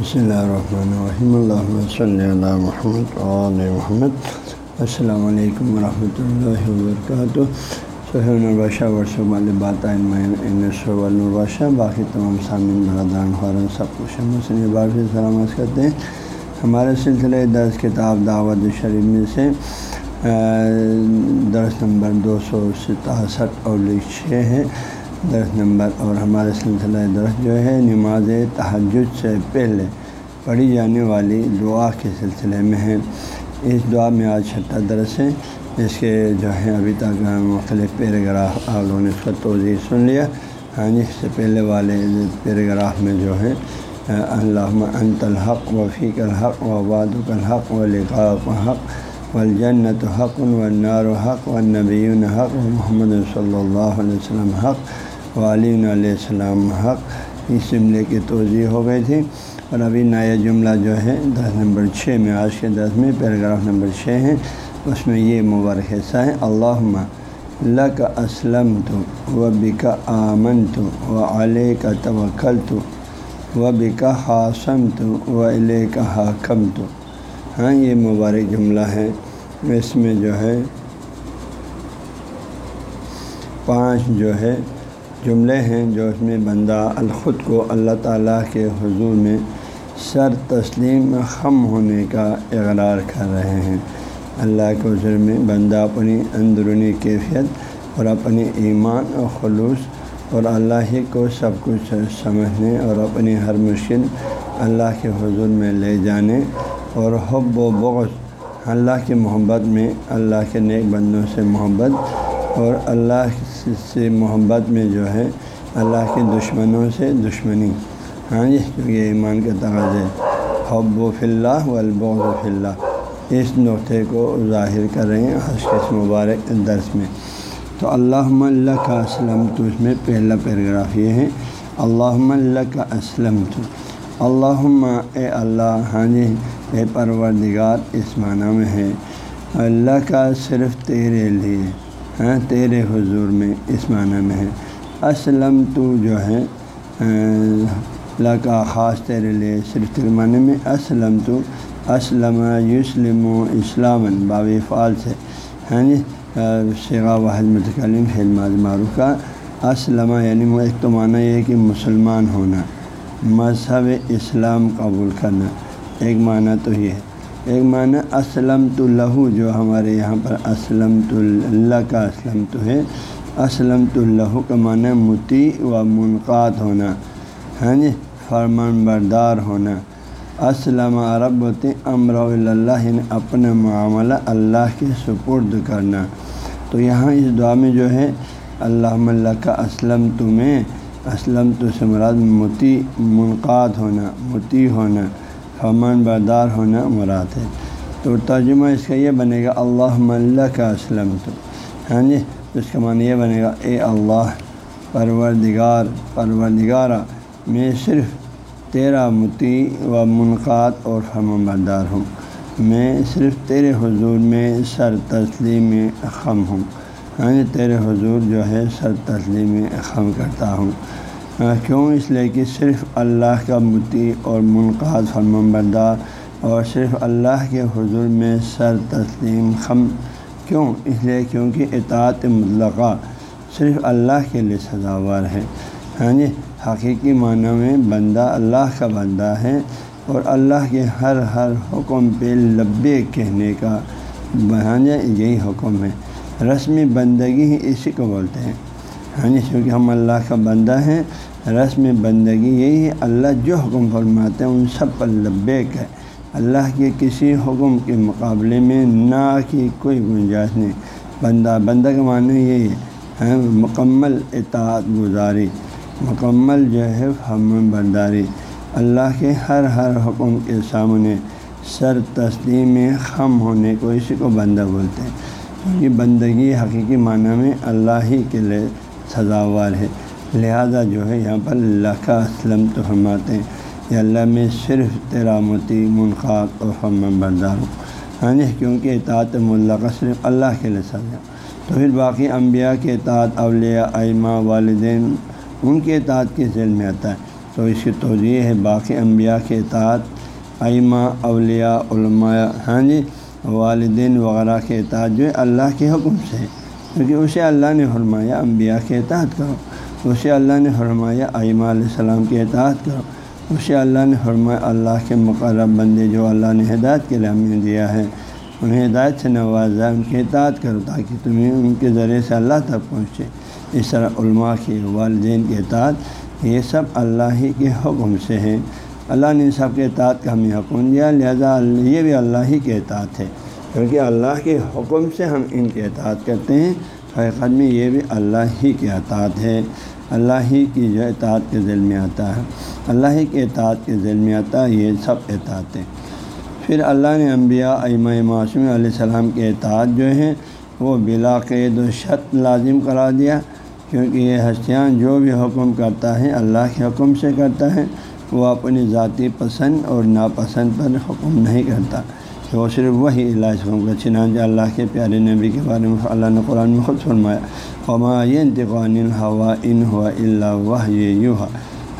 بسم اللہ الرحمن الرحیم اللہ صلی اللہ محمد علیہ محمد السلام علیکم ورحمۃ اللہ وبرکاتہ سہیل الباشہ ورثہ بات الباشہ باقی تمام سامعین برادران خورن سب کچھ مسلم بار سے سلامت کرتے ہیں ہمارے سلسلے دس کتاب دعوت شریف میں سے درس نمبر دو سو ستاسٹھ اور چھ ہے درس نمبر اور ہمارے سلسلہ درس جو ہے نماز تحجد سے پہلے پڑھی جانے والی دعا کے سلسلے میں ہے اس دعا میں آج چھٹا درس ہے۔ اس کے جو ہے ابھی تک مختلف پیراگراف آپ لوگوں نے اس کا توضیع سن لیا۔ ہاں جی اس سے پہلے والے پیراگراف میں جو ہے اللہ انت الحق و فیق الحق و واد الحق و لقاق و حق والجنت حق و نار و حق و نبی حق و محمد صلی اللہ علیہ وسلم حق۔ علیہ السلام حق اس جملے کی توضیع ہو گئی تھی۔ اور ابھی نیا جملہ جو ہے، دس نمبر چھ میں، آج کے دس میں پیراگراف نمبر چھ ہیں اس میں یہ مبارک حصہ ہے اللہ اللہ کا اسلم تو و بکا آمن تو و علیہ کا توکل تو و بکا حاصم تو و علیہ کا حاکم تو ہاں یہ مبارک جملہ ہے۔ اس میں جو ہے، پانچ جو ہے جملے ہیں جو اس میں بندہ الخود کو اللہ تعالیٰ کے حضور میں سر تسلیم خم ہونے کا اقرار کر رہے ہیں۔ اللہ کے حضور میں بندہ اپنی اندرونی کیفیت اور اپنی ایمان و خلوص اور اللہ ہی کو سب کچھ سمجھنے اور اپنی ہر مشکل اللہ کے حضور میں لے جانے اور حب و بغض اللہ کی محبت میں اللہ کے نیک بندوں سے محبت اور اللہ سے محبت میں جو ہے، اللہ کے دشمنوں سے دشمنی۔ ہاں جی کیونکہ ایمان کا ہے۔ حب و فلّہ و البغ و فلّہ اس نقطے کو ظاہر کر رہے ہیں آج کے اس مبارک درس میں۔ تو اللہ اللہ کا اسلم تو اس میں پہلا پیراگراف یہ ہے۔ اللہ اللہ کا اسلم تو اللہ اے اللہ ہاں جی اے پروردگار، اس معنی میں ہے۔ اللہ کا صرف تیرے لیے۔ ہاں تیرے حضور میں اس معنی میں ہے۔ اسلم تو جو ہے اللہ کا خاص تیرے لیے صرف معنی میں اسلم تو اسلم یوسلم و اسلام باب فعال سے۔ ہاں جی شیغا واحد متکلم حلماز معروف کا اسلم یعنی ایک تو معنی یہ ہے کہ مسلمان ہونا، مذہب اسلام قبول کرنا، ایک معنی تو یہ ہے۔ ایک معنی اسلم تو لہو جو ہمارے یہاں پر اسلم تو اللہ کا اسلم تو ہے۔ اسلم تو لہو کا معنی متی و منقاد ہونا ہاں جی فرمان بردار ہونا۔ اسلم عرب ہوتے امر اللہ یعنی اپنا معاملہ اللہ کے سپرد کرنا۔ تو یہاں اس دعا میں جو ہے اللہ اللہ کا اسلم تمہیں اسلم تو سے مراد متی منقاد ہونا متی ہونا۔ فرمان بردار ہونا مراد ہے۔ تو ترجمہ اس کا یہ بنے گا اللہ اللہ کا اسلم تو ہاں جی اس کا معنی یہ بنے گا، اے اللہ، پروردگار پروردگارہ میں صرف تیرا متی و منقاد اور فرمان بردار ہوں۔ میں صرف تیرے حضور میں سر تسلیم خم ہوں۔ ہاں جی تیرے حضور جو ہے سر تسلیم خم کرتا ہوں۔ کیوں اس لیے کہ صرف اللہ کا متی اور منقاد فرم بردار اور صرف اللہ کے حضور میں سر تسلیم خم کیوں؟ اس لیے کیونکہ اطاعت مطلقہ صرف اللہ کے لیے سزاوار ہے۔ ہاں جی حقیقی معنی میں بندہ اللہ کا بندہ ہے اور اللہ کے ہر ہر حکم پہ لبے کہنے کا بہانیہ یہی حکم ہے۔ رسمی بندگی ہی اسی کو بولتے ہیں۔ ہاں جی کیونکہ ہم اللہ کا بندہ ہیں رسم بندگی یہی ہے، اللہ جو حکم فرماتے ہیں، ان سب پر لبیک ہے۔ اللہ کے کسی حکم کے مقابلے میں نہ کی کوئی گنجائش نہیں۔ بندہ بندہ کا معنی یہی ہے ہاں، مکمل اطاعت گزاری۔ مکمل جو ہے، ہم برداری۔ اللہ کے ہر ہر حکم کے سامنے سر تسلیم خم ہونے کو اسی کو بندہ بولتے ہیں۔ کیونکہ بندگی حقیقی معنی میں اللہ ہی کے لیے سزاوار ہے۔ لہذا جو ہے یہاں پر اللہ کا اسلم تو فرماتے ہیں یا اللہ میں صرف تیرا متی منقاد و بردار ہوں۔ ہاں جی کیونکہ اطاعت ملا کا صرف اللہ کے لیے سزا تو پھر باقی انبیاء کے اطاعت، اولیاء، ائمہ، والدین، ان کے اطاعت کے ذیل میں آتا ہے۔ تو اس کی توجہ ہے باقی انبیاء کے اطاعت، ائمہ، اولیاء، علماء ہاں جی والدین وغیرہ کے اطاعت جو ہے اللہ کے حکم سے کیونکہ اسے اللہ نے فرمایا، انبیاء کے اطاعت کرو۔ اسے اللہ نے فرمایا ائمہ علیہ السلام کے اطاعت کرو۔ اسے اللہ نے فرمایا اللہ کے مقرب بندے جو اللہ نے ہدایت کے لیے ہمیں دیا ہے۔ انہیں ہدایت سے نوازا ان کی اطاعت کرو تاکہ تمہیں ان کے ذریعے سے اللہ تک پہنچے۔ اس طرح علماء کی والدین کے اطاعت، یہ سب اللہ ہی کے حکم سے ہیں۔ اللہ نے سب کے اطاعت کا ہمیں حکم دیا، لہذا یہ بھی اللہ ہی کے اطاعت ہے۔ کیونکہ اللہ کے حکم سے ہم ان کے اطاعت کرتے ہیں۔ حقیقت میں یہ بھی اللہ ہی کے اطاعت ہے۔ اللہ ہی کی جو اطاعت کے ذیل میں آتا ہے۔ اللہ ہی کے اطاعت کے ذیل میں آتا ہے، یہ سب اطاعت ہیں پھر اللہ نے انبیاء امہ معصوم علیہ السلام کے اطاعت جو ہیں، وہ بلا قید و شت لازم کرا دیا۔ کیونکہ یہ ہستیاں جو بھی حکم کرتا ہے، اللہ کے حکم سے کرتا ہے۔ وہ اپنی ذاتی پسند اور ناپسند پر حکم نہیں کرتا۔ وہ صرف وہی اللہ حکم کا چنانچہ اللہ کے پیارے نبی کے بارے میں اللہ نے قرآن میں خود فرمایا ہما یہ انتقان ہوا ان ہوا اللہ وہ یوں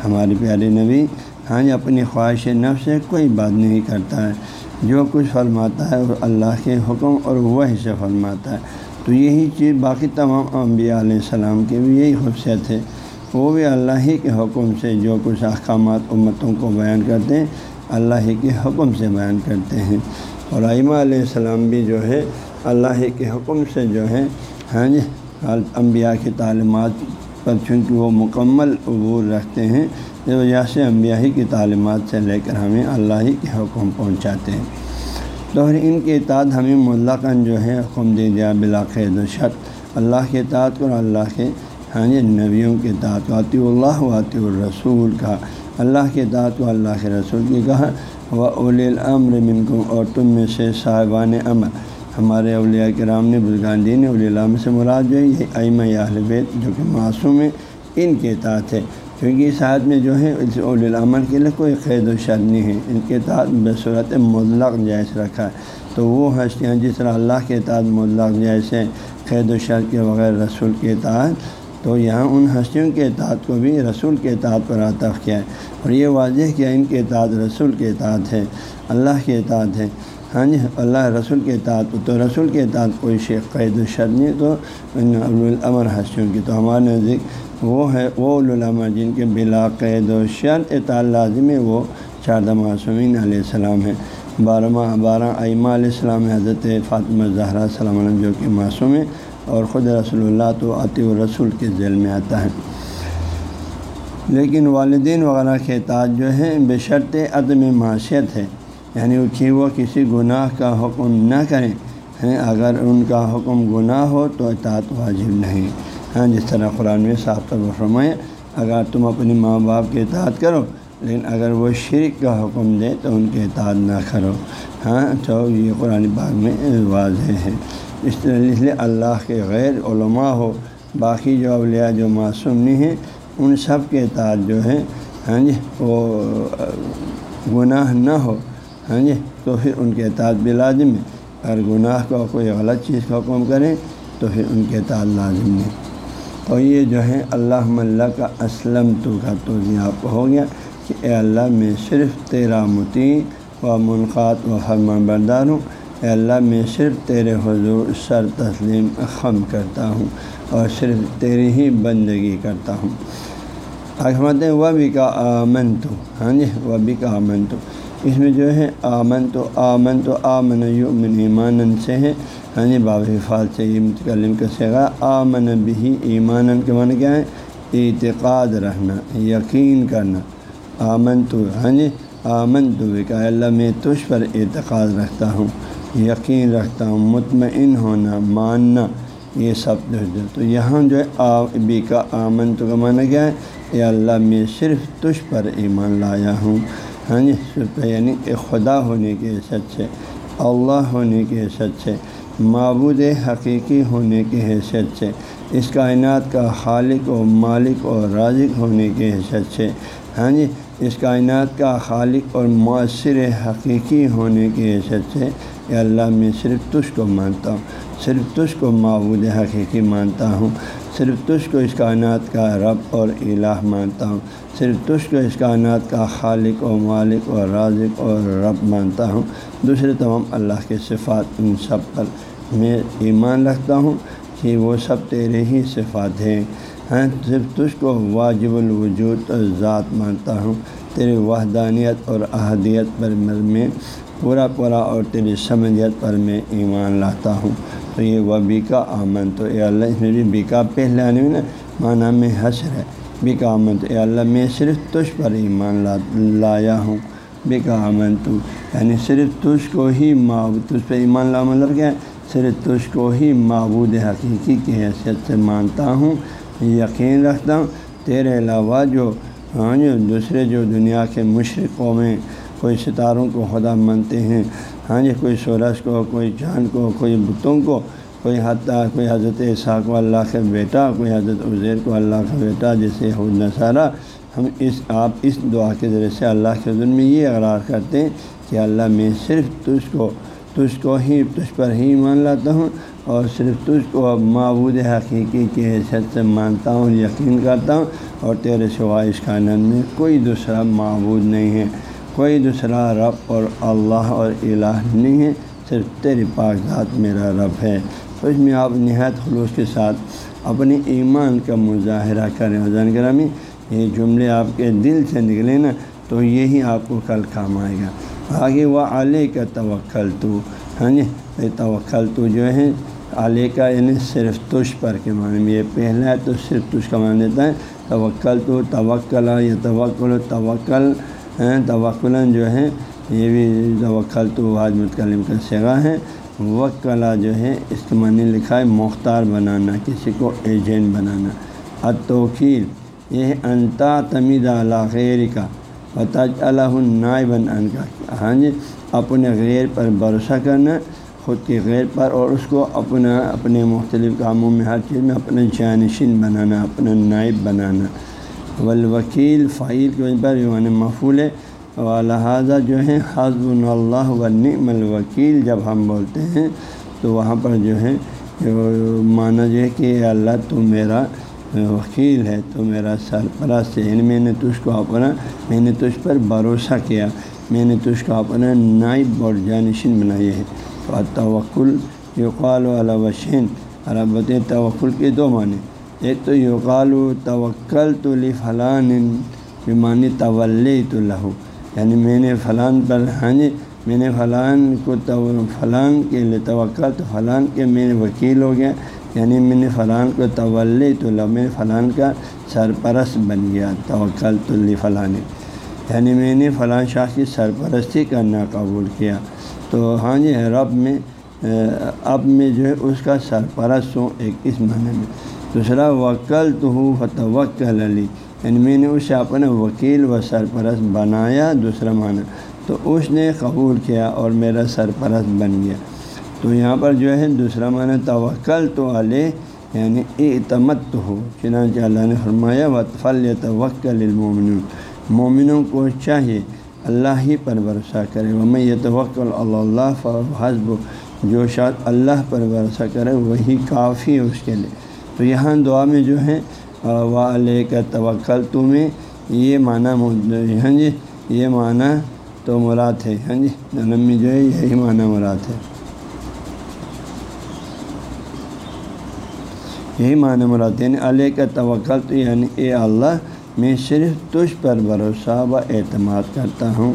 ہمارے پیارے نبی ہاں جی اپنی خواہش نفس سے کوئی بات نہیں کرتا ہے جو کچھ فرماتا ہے وہ اللہ کے حکم اور وہی سے فرماتا ہے تو یہی چیز باقی تمام انبیاء علیہ السلام کی بھی یہی خوبصیت ہے وہ بھی اللہ ہی کے حکم سے جو کچھ احکامات امتوں کو بیان کرتے ہیں اللہ ہی کے حکم سے بیان کرتے ہیں اور ائمہ علیہ السلام بھی جو ہے اللہ کے حکم سے جو ہے ہاں جی انبیاء کی تعلیمات پر چونکہ وہ مکمل عبور رکھتے ہیں، اس وجہ سے انبیاء ہی کی تعلیمات سے لے کر ہمیں اللہ ہی کے حکم پہنچاتے ہیں۔ تو ان کے اطاعت ہمیں ملقن جو ہے حکم دے دیا بلاقید و شت اللہ کے اطاعت کو اللہ کے ہاں جی نبیوں کے اطاعت عطی اللہ واطی الرسول کا۔ اللہ کے اطاعت کو اللہ کے رسول کی، کہا وہ اول الامر من کو اور تم میں سے صاحبان امر۔ ہمارے اولیاء کرام نے بزرگان دین اولی الام سے مراد جو ہے، یہ ائمہ اہل بیت جو کہ معصوم ہے ان کے اطاعت ہے۔ کیونکہ اس حد میں جو ہے، اس اول العمل کے لیے کوئی قید و شر نہیں ہے۔ ان کے اطاعت بصورت مطلق جائز رکھا ہے۔ تو وہ ہستیاں جس طرح اللہ کے اطاعت مطلق جائز ہے قید و شر کے بغیر رسول کے اطاعت تو یہاں ان ہستیوں کے اطاعت کو بھی رسول کے اطاعت پر عطف کیا ہے اور یہ واضح کیا ان کے اطاعت رسول کے اطاعت ہے، اللہ کے اطاعت ہے۔ ہاں جی اللہ رسول کے اطاعت تو رسول کے اطاعت کوئی شیخ قید و شر نہیں، تو الامر ہستیوں کی تو ہمارے نزدیک وہ ہے، وہ علماء جن کے بلا قید و شرط اطاع لازم ہے، وہ چاردہ معصومین علیہ السلام ہیں۔ بارہما بارہ ائمہ علیہ السلام حضرت فاطمہ زہرا السلام علیہ جو کہ معصوم ہے اور خود رسول اللہ تو عطی الرسول کے ذیل میں آتا ہے۔ لیکن والدین وغیرہ کے اطاعت جو ہے بے شرط عدم معاشیت ہے۔ یعنی کہ وہ کسی گناہ کا حکم نہ کریں۔ ہیں، اگر ان کا حکم گناہ ہو تو اطاعت واجب نہیں۔ ہاں جس طرح قرآن میں صاف طور پر فرمائے اگر تم اپنی ماں باپ کے اطاعت کرو، لیکن اگر وہ شرک کا حکم دے تو ان کے اطاعت نہ کرو۔ ہاں تو یہ قرآن باغ میں واضح ہے۔ اس لیے اللہ کے غیر علماء ہو، باقی جو اولیاء جو معصوم نہیں ہیں، ان سب کے اطاعت جو ہے ہاں جی وہ، گناہ نہ ہو ہاں جی تو پھر ان کے اطاعت بھی لازم ہے اگر گناہ کو کوئی غلط چیز کا حکم کریں، تو پھر ان کے اطاعت لازم نہیں اور یہ جو ہے اللہ ملّہ کا اسلم تو کا تو آپ ہو گیا کہ اے اللہ، میں صرف تیرا متی و منقات و فرمان بردار ہوں۔ اے اللہ، میں صرف تیرے حضور سر تسلیم خم کرتا ہوں اور صرف تیری ہی بندگی کرتا ہوں۔ احمد و بھی کا آمن تو ہاں جی و بھی کا آمن تو اس میں جو ہے آمن تو آمن تو آمن یؤمن ایمان سے ہے۔ ہاں جی باب حفاظ سے یہ متکلم کا سگا آمن بھی ایمان کے من کیا ہے؟ اعتقاد رہنا یقین کرنا۔ آمن تو ہاں جی آمن تو کہ اللہ، میں تجھ پر اعتقاد رکھتا ہوں۔ یقین رکھتا ہوں، مطمئن ہونا، ماننا، یہ سب تو یہاں جو ہے آ بی کا آمن تو کا معنی کیا ہے۔ یہ اللہ، میں صرف تجھ پر ایمان لایا ہوں۔ ہاں جی صرف یعنی کہ خدا ہونے کے سچ سے، اللہ ہونے کے سچ سے، معبود حقیقی ہونے کی حیثیت سے، اس کائنات کا خالق و مالک اور رازق ہونے کی حیثیت سے۔ ہاں جی اس کائنات کا خالق اور مؤثر حقیقی ہونے کی حیثیت سے۔ کہ اللہ میں صرف تجھ کو مانتا ہوں، صرف تجھ کو معبود حقیقی مانتا ہوں، صرف تجھ کو اس کائنات کا رب اور الہ مانتا ہوں، صرف تجھ کو اس کائنات کا خالق و مالک اور رازق اور رب مانتا ہوں۔ دوسرے تمام اللہ کے صفات ان سب پر میں ایمان رکھتا ہوں کہ وہ سب تیرے ہی صفات ہیں۔ ہیں صرف تجھ کو واجب الوجود اور ذات مانتا ہوں۔ تیری وحدانیت اور احدیت پر میں پورا پورا اور تیری سمجھیت پر میں ایمان لاتا ہوں۔ تو یہ وہ بیکا آمن تو اے اللہ، اس میں بھی بیکا پہلے آنے میں نا، معنی میں حسر ہے۔ بیکا آمن تو اے اللہ، میں صرف تجھ پر ایمان لا، لایا ہوں۔ بیکا آمن تو یعنی صرف تجھ کو ہی معبود، تجھ پہ ایمان لا مطلب کیا ہے؟ صرف تجھ کو ہی معبود حقیقی کی حیثیت سے مانتا ہوں، یقین رکھتا ہوں۔ تیرے علاوہ جو ہاں جو دوسرے جو دنیا کے مشرقوں میں کوئی ستاروں کو خدا مانتے ہیں۔ ہاں جی کوئی سورج کو، کوئی چاند کو، کوئی بتوں کو، کوئی حتیٰ، کوئی حضرت اسحاق و اللہ کا بیٹا، کوئی حضرت عزیر کو اللہ کا بیٹا، جیسے حد نصارہ۔ ہم اس، آپ اس دعا کے ذریعے سے اللہ کے حضر میں یہ اقرار کرتے ہیں کہ اللہ میں صرف تجھ کو تجھ کو ہی، تجھ پر ہی مان لاتا ہوں اور صرف تجھ کو معبود حقیقی کی حیثیت سے مانتا ہوں، یقین کرتا ہوں۔ اور تیرے سوا اس کانن میں کوئی دوسرا معبود نہیں ہے۔ کوئی دوسرا رب اور اللہ اور الہ نہیں ہے، صرف تیری پاک ذات میرا رب ہے۔ تو اس میں آپ نہایت خلوص کے ساتھ اپنے ایمان کا مظاہرہ کریں۔ حضان گرامی، یہ جملے آپ کے دل سے نکلیں نا، تو یہی آپ کو کل کام آئے گا۔ آگے وہ علیہ کا توکل تو ہاں جی توکل تو جو ہے علیہ کا یعنی صرف تش پر کے معنی میں۔ یہ پہلا ہے تو صرف تش کا معنی دیتا ہے توکل تو توکل یا توکل توکل۔ توکلاً جو ہے یہ بھی توکل تو واج متکلم کا سگا ہے۔ وکلا جو ہے اس کے معنی لکھا ہے مختار بنانا، کسی کو ایجنٹ بنانا۔ اتوکیل یہ انتا تمید غیر کا بتاج اللہ بن ان کا ہاں جی اپنے غیر پر بھروسہ کرنا، خود کے غیر پر، اور اس کو اپنا، اپنے مختلف کاموں میں، ہر چیز میں اپنا جانشین بنانا، اپنا نائب بنانا۔ والوکیل فعیل کے وجہ پر یعنی محفول ہے۔ لہٰذا جو ہے حضب اللہ ونعم الوکیل جب ہم بولتے ہیں، تو وہاں پر جو ہے مانا جو ہے کہ اللہ، تو میرا وکیل ہے، تو میرا سرپرست ہے۔ یعنی میں نے تجھ کو اپنا، میں نے تجھ پر بھروسہ کیا۔ میں نے تجھ کو اپنا نائب اور جانشین بنائی ہے۔ تو توکل یقال و وشین۔ عربت توکل کے دو معنی۔ ایک تو یقال و توکل تو فلان بیمانی طول تو لہو یعنی میں نے فلان پر ہاں جی میں نے فلان کو فلان کے لیے توقع تو فلان کے میں نے وکیل ہو گیا یعنی میں نے فلان کو طول تو لو میں فلان کا سرپرست بن گیا توکل تو فلان یعنی میں نے فلاں شاہ کی سرپرستی کرنا قبول کیا تو ہاں جی رب میں اب میں جو ہے اس کا سرپرست ہوں ایک اس معنی میں دوسرا وکل تو ہوں فتوکل علی۔ یعنی میں نے اسے اپنا وکیل و سرپرست بنایا دوسرا معنی۔ تو اس نے قبول کیا اور میرا سرپرست بن گیا۔ تو یہاں پر جو ہے دوسرا معنی توکل تو علیہ یعنی اعتمد تو ہو چنانچہ اللہ نے فرمایا و فل توکل المومن مومنوں کو چاہیے اللہ ہی پر بھروسہ کرے۔ وہ میں یہ توکل اللہ حضب جو شاید اللہ پر بھروسہ کرے، وہی کافی ہے اس کے لیے۔ تو یہاں دعا میں جو ہے و کا توکل، تمہیں یہ معنی ہاں جی یہ معنی تو مراد ہے ہاں جی جنم میں جو ہے یہی معنی مراد ہے۔ یہی معنی مراد یعنی علیہ کا توکل، تو یعنی اے اللہ، میں صرف تجھ پر بھروسہ و اعتماد کرتا ہوں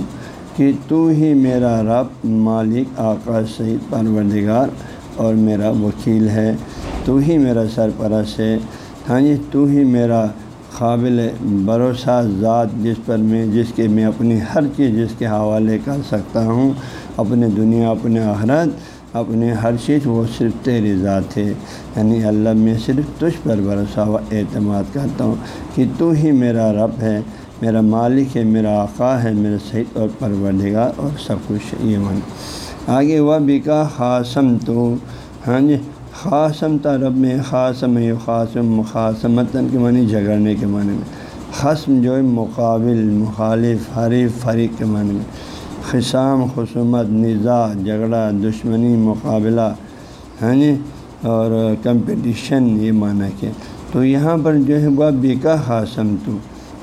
کہ تو ہی میرا رب، مالک، آقا سعید پروردگار اور میرا وکیل ہے۔ تو ہی میرا سرپرست ہے۔ ہاں جی تو ہی میرا قابل بھروسہ ذات جس پر میں، جس کے میں اپنی ہر چیز جس کے حوالے کر سکتا ہوں۔ اپنے دنیا اپنے احرت اپنے ہر چیز، وہ صرف تیری ذات ہے۔ یعنی اللہ میں صرف تجھ پر بھروسہ و اعتماد کرتا ہوں کہ تو ہی میرا رب ہے، میرا مالک ہے، میرا آقا ہے، میرا صحیح اور پروردگار اور سب کچھ یہ من آگے وہ بکا خاصم تو ہاں جی خاصم رب میں، خاصم خاصم مخاصمتاً مطلب کے معنی جھگڑنے کے معنی میں۔ خصم جو ہے مقابل، مخالف، حریف، فریق کے معنی میں۔ خسام خصومت نظا جھگڑا، دشمنی، مقابلہ ہاں جی اور کمپٹیشن، یہ معنی کہ تو یہاں پر جو ہے وہ بیکا حاسم تو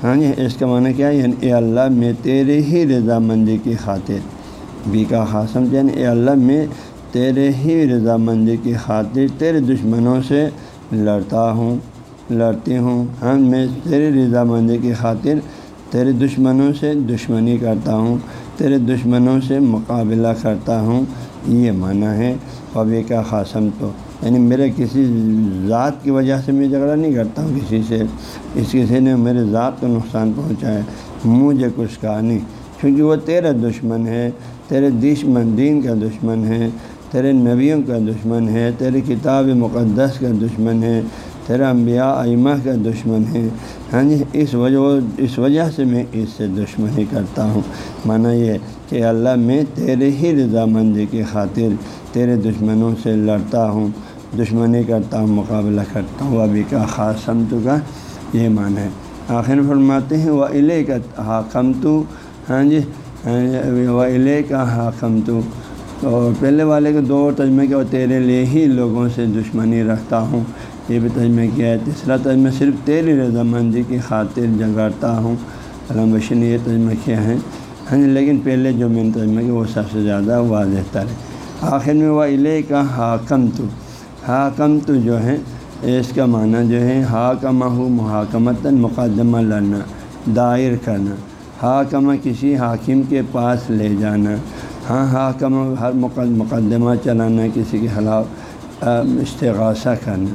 ہاں جی اس کا معنی کیا ہے؟ یعنی اے اللہ میں تیرے ہی رضامندی کی خاطر۔ بیکا حاسم یعنی اے اللہ میں تیرے ہی رضامندی کی خاطر تیرے دشمنوں سے لڑتا ہوں، لڑتی ہوں۔ ہاں میں تیرے رضامندی کی خاطر تیرے دشمنوں سے دشمنی کرتا ہوں، تیرے دشمنوں سے مقابلہ کرتا ہوں۔ یہ معنی ہے وبے کا خاصم تو۔ یعنی میرے کسی ذات کی وجہ سے میں جھگڑا نہیں کرتا ہوں، کسی سے۔ اس کسی نے میرے ذات کو نقصان پہنچایا مجھے کچھ کہا نہیں۔ کیونکہ وہ تیرا دشمن ہے، تیرے دشمن دین کا دشمن ہے۔ تیرے نبیوں کا دشمن ہے، تیری کتاب مقدس کا دشمن ہے تیرا انبیاء ائمہ کا دشمن ہے۔ ہاں جی اس وجہ اس وجہ سے میں اس سے دشمنی کرتا ہوں۔ مانا یہ کہ اللہ میں تیرے ہی رضامندی کی خاطر تیرے دشمنوں سے لڑتا ہوں، دشمنی کرتا ہوں، مقابلہ کرتا ہوں۔ ابھی کا خاص سمت کا یہ معنی ہے۔ آخر فرماتے ہیں وہ علیہ کا حاکم تو ہاں جی و علیہ کا حاکم تو اور پہلے والے کے دو تجمے کے وہ تیرے لیے ہی لوگوں سے دشمنی رکھتا ہوں۔ یہ بھی تجمہ کیا ہے۔ تیسرا تجمہ صرف تیری رضامندی کی خاطر جگڑتا ہوں۔ علام بشی نے یہ تجمہ کیا ہے۔ ہاں جی، لیکن پہلے جو میں نے تجمہ کیا، وہ سب سے زیادہ واضح تر ہے۔ آخر میں وہ علیہ کا حاکم تو حاکم تو جو ہے، اس کا معنی جو ہے حاکمہ ہو محاکمتاً مقدمہ لڑنا، دائر کرنا۔ حاکمہ کسی حاکم کے پاس لے جانا۔ ہاں, ہاں، حاکم ہر مقدمہ چلانا، کسی کے خلاف استغاثہ کرنا۔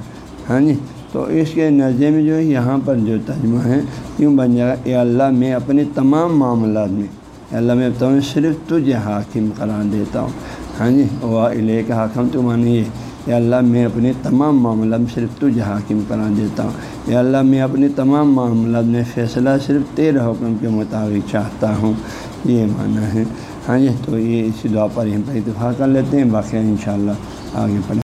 ہاں جی؟ تو اس کے نظر میں جو یہاں پر جو ترجمہ ہے کیوں بن جائے گا، اے اللہ، میں اپنے تمام معاملات میں، اے اللہ، میں تمہیں صرف تجھے حاکم قرار دیتا ہوں۔ ہاں جی؟ وہ علیہ کا حاکم تو مانیے اے اللہ، میں اپنے تمام معاملات میں صرف تجھے حاکم قرار دیتا ہوں۔ اے اللہ، میں اپنے تمام معاملات میں فیصلہ صرف تیرے حکم کے مطابق چاہتا ہوں۔ یہ معنی ہے۔ ہاں جی تو یہ اسی دعا پر یہیں پر اتفاق کر لیتے ہیں، باقی انشاءاللہ آگے پڑھیں۔